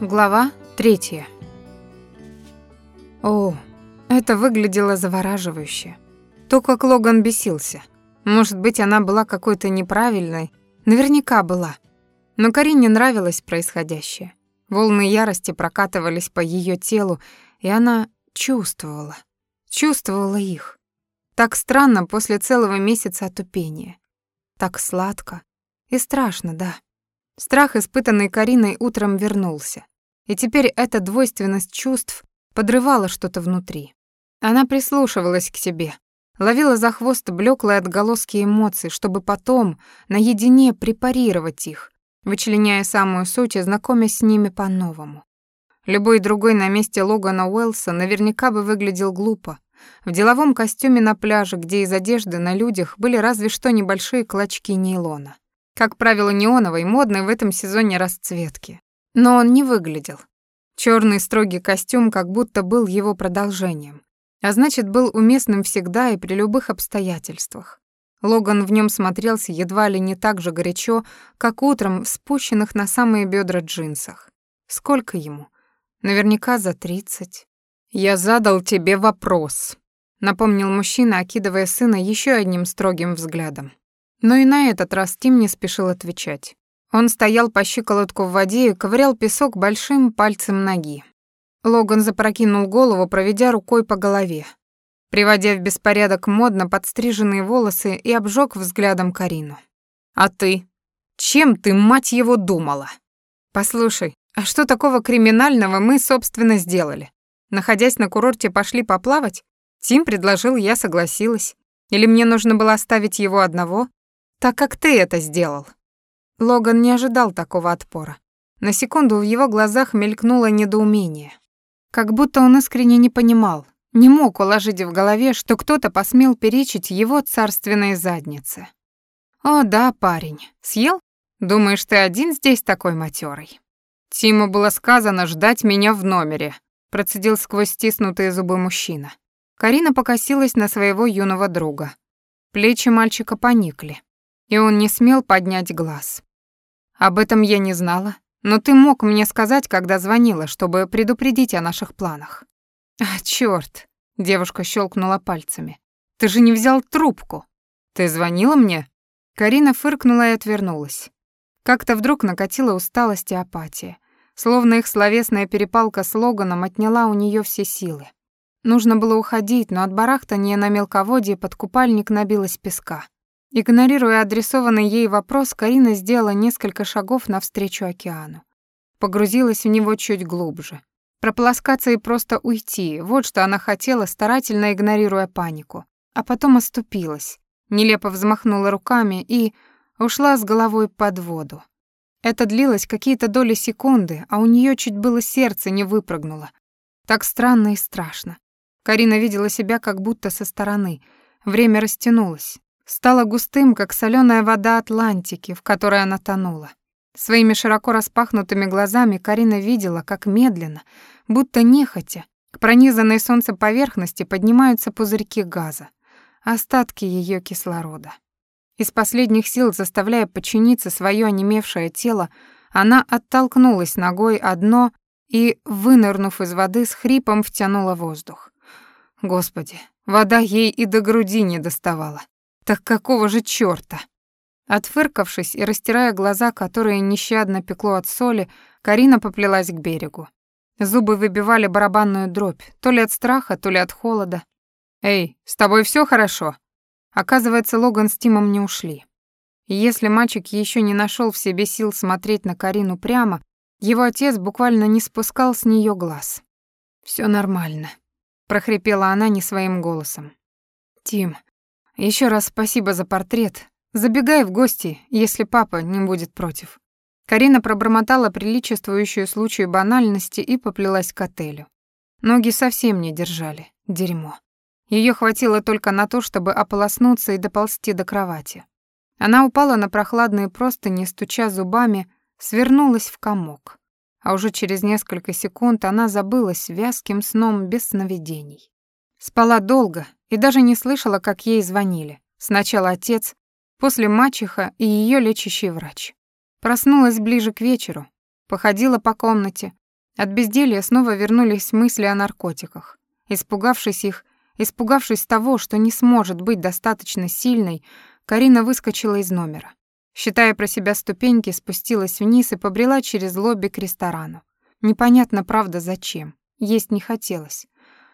Глава третья. О, это выглядело завораживающе. То, как Логан бесился. Может быть, она была какой-то неправильной. Наверняка была. Но Карине нравилось происходящее. Волны ярости прокатывались по ее телу, и она чувствовала. Чувствовала их. Так странно после целого месяца отупения. Так сладко. И страшно, да. Страх, испытанный Кариной утром, вернулся. И теперь эта двойственность чувств подрывала что-то внутри. Она прислушивалась к себе, ловила за хвост блеклые отголоски эмоций, чтобы потом наедине препарировать их, вычленяя самую суть и знакомясь с ними по-новому. Любой другой на месте Логана Уэллса наверняка бы выглядел глупо. В деловом костюме на пляже, где из одежды на людях были разве что небольшие клочки нейлона. Как правило, неоновой, модной в этом сезоне расцветки. Но он не выглядел. Черный строгий костюм как будто был его продолжением, а значит, был уместным всегда и при любых обстоятельствах. Логан в нем смотрелся едва ли не так же горячо, как утром в спущенных на самые бедра джинсах. Сколько ему? Наверняка за тридцать. «Я задал тебе вопрос», — напомнил мужчина, окидывая сына еще одним строгим взглядом. Но и на этот раз Тим не спешил отвечать. Он стоял по щиколотку в воде и ковырял песок большим пальцем ноги. Логан запрокинул голову, проведя рукой по голове, приводя в беспорядок модно подстриженные волосы и обжег взглядом Карину. «А ты? Чем ты, мать его, думала?» «Послушай, а что такого криминального мы, собственно, сделали? Находясь на курорте, пошли поплавать? Тим предложил, я согласилась. Или мне нужно было оставить его одного? Так как ты это сделал». Логан не ожидал такого отпора. На секунду в его глазах мелькнуло недоумение. Как будто он искренне не понимал, не мог уложить в голове, что кто-то посмел перечить его царственной заднице. «О да, парень, съел? Думаешь, ты один здесь такой матерый? Тиму было сказано ждать меня в номере, процедил сквозь стиснутые зубы мужчина. Карина покосилась на своего юного друга. Плечи мальчика поникли и он не смел поднять глаз. Об этом я не знала, но ты мог мне сказать, когда звонила, чтобы предупредить о наших планах. А, чёрт, девушка щелкнула пальцами. Ты же не взял трубку. Ты звонила мне? Карина фыркнула и отвернулась. Как-то вдруг накатила усталость и апатия. Словно их словесная перепалка с Логаном отняла у неё все силы. Нужно было уходить, но от барахтания на мелководье под купальник набилась песка. Игнорируя адресованный ей вопрос, Карина сделала несколько шагов навстречу океану. Погрузилась в него чуть глубже. Прополоскаться и просто уйти — вот что она хотела, старательно игнорируя панику. А потом оступилась, нелепо взмахнула руками и ушла с головой под воду. Это длилось какие-то доли секунды, а у нее чуть было сердце не выпрыгнуло. Так странно и страшно. Карина видела себя как будто со стороны. Время растянулось стало густым, как соленая вода Атлантики, в которой она тонула. Своими широко распахнутыми глазами Карина видела, как медленно, будто нехотя, к пронизанной солнцем поверхности поднимаются пузырьки газа, остатки ее кислорода. Из последних сил, заставляя подчиниться свое онемевшее тело, она оттолкнулась ногой одно и, вынырнув из воды, с хрипом втянула воздух. Господи, вода ей и до груди не доставала. Так какого же чёрта? Отфыркавшись и растирая глаза, которые нещадно пекло от соли, Карина поплелась к берегу. Зубы выбивали барабанную дробь, то ли от страха, то ли от холода. «Эй, с тобой всё хорошо?» Оказывается, Логан с Тимом не ушли. Если мальчик ещё не нашёл в себе сил смотреть на Карину прямо, его отец буквально не спускал с неё глаз. «Всё нормально», — прохрипела она не своим голосом. «Тим, еще раз спасибо за портрет. Забегай в гости, если папа не будет против». Карина пробормотала приличествующую случаю банальности и поплелась к отелю. Ноги совсем не держали. Дерьмо. Ее хватило только на то, чтобы ополоснуться и доползти до кровати. Она упала на прохладные простыни, стуча зубами, свернулась в комок. А уже через несколько секунд она забылась вязким сном без сновидений. Спала долго и даже не слышала, как ей звонили. Сначала отец, после мачеха и ее лечащий врач. Проснулась ближе к вечеру, походила по комнате, От безделья снова вернулись мысли о наркотиках. Испугавшись их, испугавшись того, что не сможет быть достаточно сильной, Карина выскочила из номера. Считая про себя ступеньки, спустилась вниз и побрела через лобби к ресторану. Непонятно, правда, зачем. Есть не хотелось.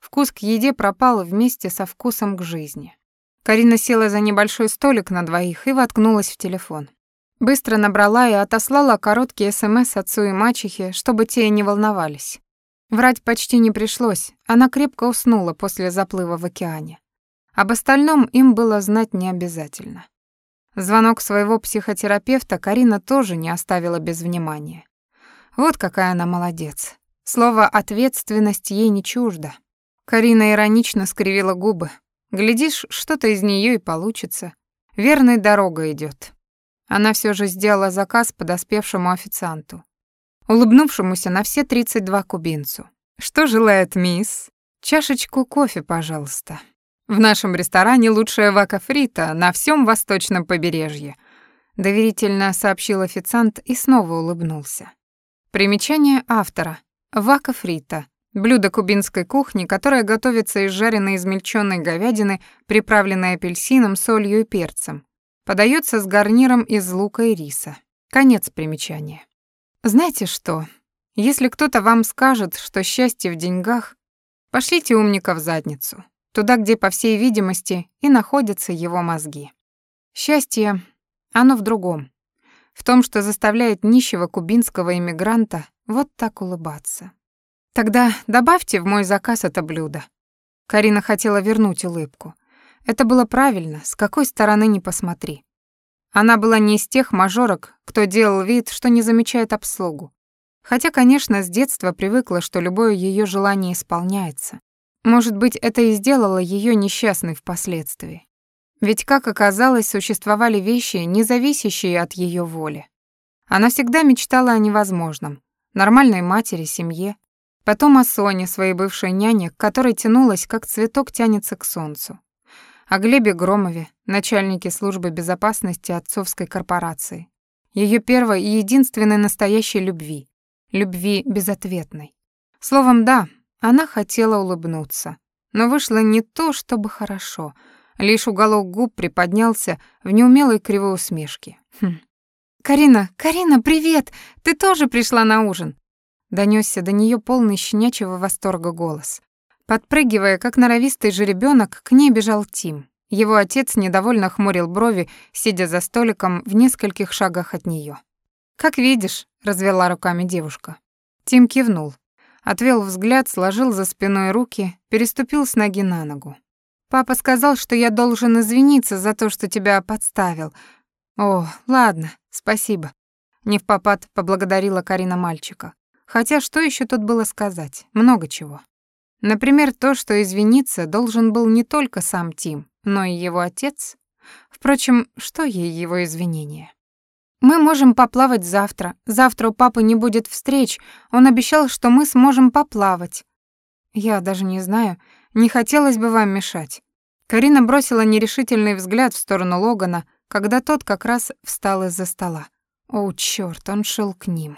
Вкус к еде пропал вместе со вкусом к жизни. Карина села за небольшой столик на двоих и воткнулась в телефон. Быстро набрала и отослала короткий СМС отцу и мачехе, чтобы те не волновались. Врать почти не пришлось, она крепко уснула после заплыва в океане. Об остальном им было знать не обязательно. Звонок своего психотерапевта Карина тоже не оставила без внимания. Вот какая она молодец. Слово «ответственность» ей не чуждо. Карина иронично скривила губы. Глядишь, что-то из нее и получится. Верной дорога идет. Она все же сделала заказ подоспевшему официанту, улыбнувшемуся на все 32 кубинцу. «Что желает мисс?» «Чашечку кофе, пожалуйста. В нашем ресторане лучшая вака фрита на всем восточном побережье», доверительно сообщил официант и снова улыбнулся. Примечание автора. Вака фрита блюдо кубинской кухни, которое готовится из жареной измельченной говядины, приправленной апельсином, солью и перцем. Подается с гарниром из лука и риса. Конец примечания. Знаете что? Если кто-то вам скажет, что счастье в деньгах, пошлите умника в задницу, туда, где, по всей видимости, и находятся его мозги. Счастье, оно в другом. В том, что заставляет нищего кубинского иммигранта вот так улыбаться. Тогда добавьте в мой заказ это блюдо. Карина хотела вернуть улыбку. Это было правильно, с какой стороны ни посмотри. Она была не из тех мажорок, кто делал вид, что не замечает обслугу. Хотя, конечно, с детства привыкла, что любое ее желание исполняется. Может быть, это и сделало ее несчастной впоследствии. Ведь, как оказалось, существовали вещи, не зависящие от ее воли. Она всегда мечтала о невозможном. Нормальной матери, семье. Потом о Соне, своей бывшей няне, к которой тянулась, как цветок тянется к солнцу о Глебе Громове, начальнике службы безопасности отцовской корпорации. Ее первой и единственной настоящей любви. Любви безответной. Словом, да, она хотела улыбнуться. Но вышло не то, чтобы хорошо. Лишь уголок губ приподнялся в неумелой кривой усмешке. Хм. «Карина, Карина, привет! Ты тоже пришла на ужин?» Донесся до нее полный щенячьего восторга голос. Подпрыгивая, как норовистый жеребенок, к ней бежал Тим. Его отец недовольно хмурил брови, сидя за столиком в нескольких шагах от нее. «Как видишь», — развела руками девушка. Тим кивнул, отвел взгляд, сложил за спиной руки, переступил с ноги на ногу. «Папа сказал, что я должен извиниться за то, что тебя подставил. О, ладно, спасибо». Не в попад поблагодарила Карина мальчика. Хотя что еще тут было сказать? Много чего. Например, то, что извиниться должен был не только сам Тим, но и его отец. Впрочем, что ей его извинения? Мы можем поплавать завтра. Завтра у папы не будет встреч. Он обещал, что мы сможем поплавать. Я даже не знаю, не хотелось бы вам мешать. Карина бросила нерешительный взгляд в сторону Логана, когда тот как раз встал из-за стола. О, чёрт, он шел к ним.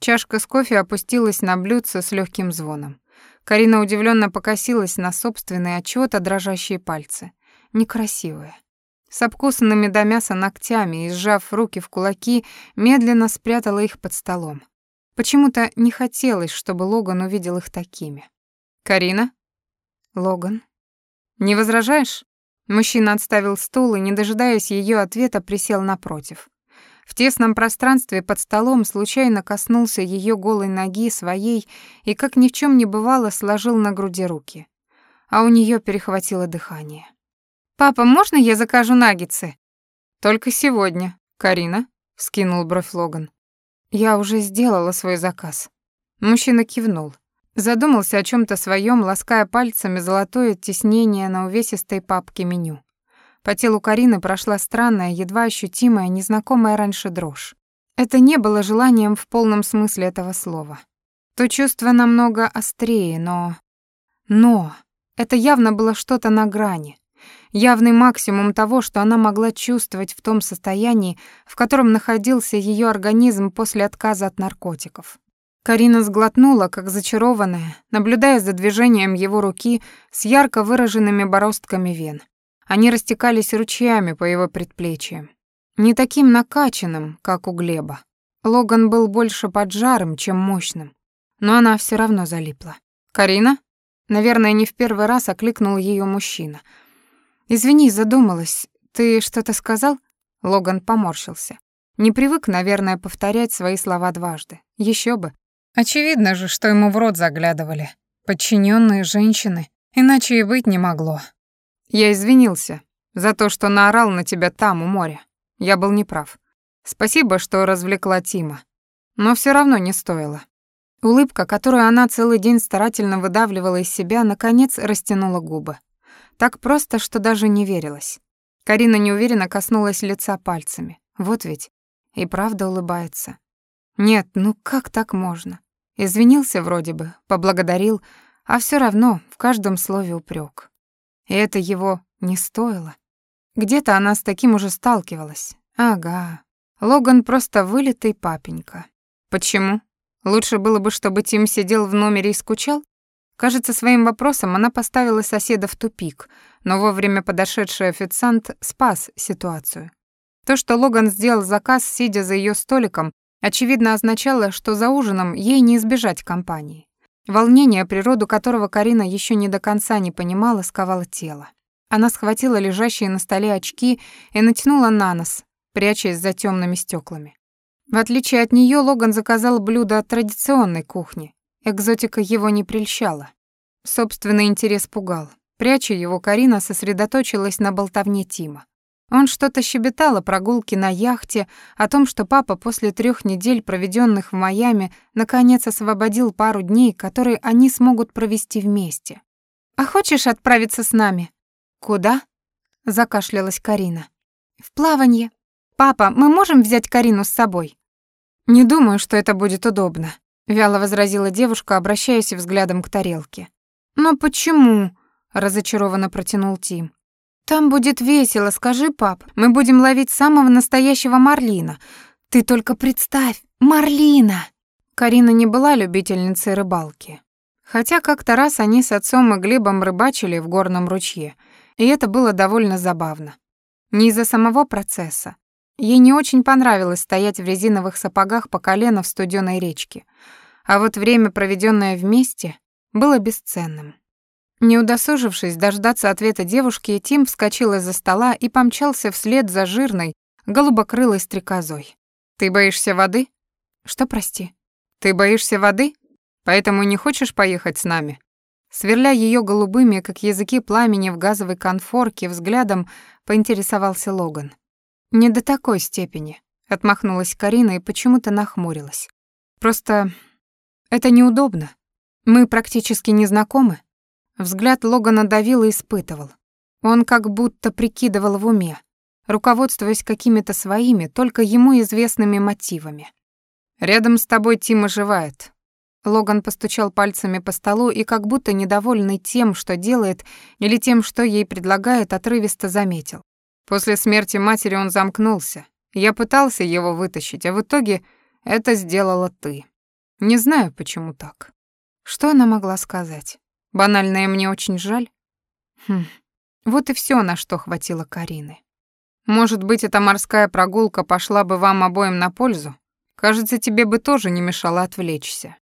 Чашка с кофе опустилась на блюдце с легким звоном. Карина удивленно покосилась на собственные отчёта дрожащие пальцы. Некрасивые. С обкусанными до мяса ногтями и сжав руки в кулаки, медленно спрятала их под столом. Почему-то не хотелось, чтобы Логан увидел их такими. «Карина?» «Логан?» «Не возражаешь?» Мужчина отставил стул и, не дожидаясь ее ответа, присел напротив. В тесном пространстве под столом случайно коснулся ее голой ноги своей и, как ни в чем не бывало, сложил на груди руки. А у нее перехватило дыхание. «Папа, можно я закажу наггетсы?» «Только сегодня. Карина?» — скинул бровь Логан. «Я уже сделала свой заказ». Мужчина кивнул. Задумался о чем то своем, лаская пальцами золотое тиснение на увесистой папке меню. По телу Карины прошла странная, едва ощутимая, незнакомая раньше дрожь. Это не было желанием в полном смысле этого слова. То чувство намного острее, но... Но! Это явно было что-то на грани. Явный максимум того, что она могла чувствовать в том состоянии, в котором находился ее организм после отказа от наркотиков. Карина сглотнула, как зачарованная, наблюдая за движением его руки с ярко выраженными бороздками вен. Они растекались ручьями по его предплечьям. Не таким накачанным, как у Глеба. Логан был больше поджарым, чем мощным. Но она все равно залипла. «Карина?» Наверное, не в первый раз окликнул ее мужчина. «Извини, задумалась. Ты что-то сказал?» Логан поморщился. Не привык, наверное, повторять свои слова дважды. Еще бы. Очевидно же, что ему в рот заглядывали. Подчиненные женщины. Иначе и быть не могло. Я извинился за то, что наорал на тебя там, у моря. Я был неправ. Спасибо, что развлекла Тима. Но все равно не стоило. Улыбка, которую она целый день старательно выдавливала из себя, наконец растянула губы. Так просто, что даже не верилось. Карина неуверенно коснулась лица пальцами. Вот ведь. И правда улыбается. Нет, ну как так можно? Извинился вроде бы, поблагодарил, а все равно в каждом слове упрек. И это его не стоило. Где-то она с таким уже сталкивалась. Ага. Логан просто вылитый папенька. Почему? Лучше было бы, чтобы Тим сидел в номере и скучал? Кажется, своим вопросом она поставила соседа в тупик, но вовремя подошедший официант спас ситуацию. То, что Логан сделал заказ, сидя за ее столиком, очевидно означало, что за ужином ей не избежать компании. Волнение, природу которого Карина еще не до конца не понимала, сковало тело. Она схватила лежащие на столе очки и натянула на нос, прячась за темными стеклами. В отличие от нее, Логан заказал блюдо от традиционной кухни. Экзотика его не прельщала. Собственный интерес пугал. Пряча его, Карина сосредоточилась на болтовне Тима. Он что-то щебетал о прогулке на яхте, о том, что папа после трех недель, проведенных в Майами, наконец освободил пару дней, которые они смогут провести вместе. «А хочешь отправиться с нами?» «Куда?» — закашлялась Карина. «В плавание. Папа, мы можем взять Карину с собой?» «Не думаю, что это будет удобно», — вяло возразила девушка, обращаясь взглядом к тарелке. «Но почему?» — разочарованно протянул Тим. «Там будет весело, скажи, пап. Мы будем ловить самого настоящего марлина. Ты только представь, марлина!» Карина не была любительницей рыбалки. Хотя как-то раз они с отцом и Глебом рыбачили в горном ручье, и это было довольно забавно. Не из-за самого процесса, Ей не очень понравилось стоять в резиновых сапогах по колено в студеной речке, а вот время, проведенное вместе, было бесценным. Не удосужившись дождаться ответа девушки, Тим вскочил из-за стола и помчался вслед за жирной, голубокрылой стрекозой. «Ты боишься воды?» «Что, прости?» «Ты боишься воды? Поэтому не хочешь поехать с нами?» Сверля ее голубыми, как языки пламени в газовой конфорке, взглядом поинтересовался Логан. «Не до такой степени», — отмахнулась Карина и почему-то нахмурилась. «Просто это неудобно. Мы практически не знакомы». Взгляд Логана давил и испытывал. Он как будто прикидывал в уме, руководствуясь какими-то своими, только ему известными мотивами. «Рядом с тобой Тим оживает». Логан постучал пальцами по столу и, как будто недовольный тем, что делает, или тем, что ей предлагает, отрывисто заметил. После смерти матери он замкнулся. Я пытался его вытащить, а в итоге это сделала ты. Не знаю, почему так. Что она могла сказать? Банальное мне очень жаль. Хм. Вот и все, на что хватило Карины. Может быть, эта морская прогулка пошла бы вам обоим на пользу? Кажется, тебе бы тоже не мешало отвлечься.